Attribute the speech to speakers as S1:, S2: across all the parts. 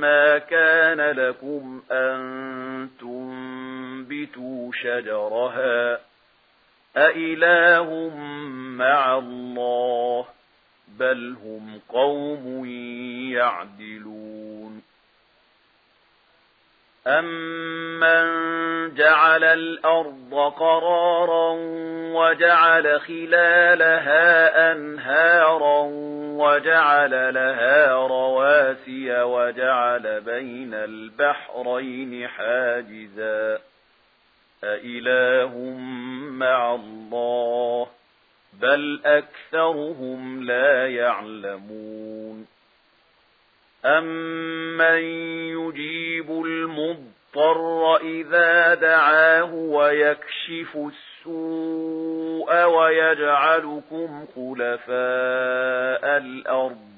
S1: ما كان لكم أن تنبتوا شجرها أإله مع الله بل هم قوم يعدلون أمن جعل الأرض قرارا وجعل خلالها أنهارا وجعل لها رَوَاسِيَ جعل بين البحرين حاجزا. أإله مع الله بل أكثرهم لا يعلمون. أمن يجيب المضطر إذا دعاه ويكشف السوء ويجعلكم خلفاء الأرض.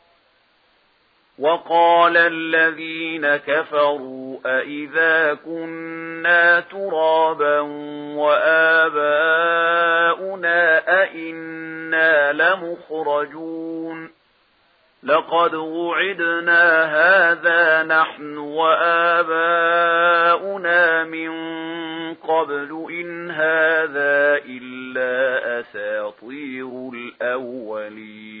S1: وقال الذين كفروا أَإِذَا كنا ترابا وآباؤنا أَإِنَّا لمخرجون لقد وعدنا هذا نحن وآباؤنا من قبل إن هذا إلا أساطير الأولين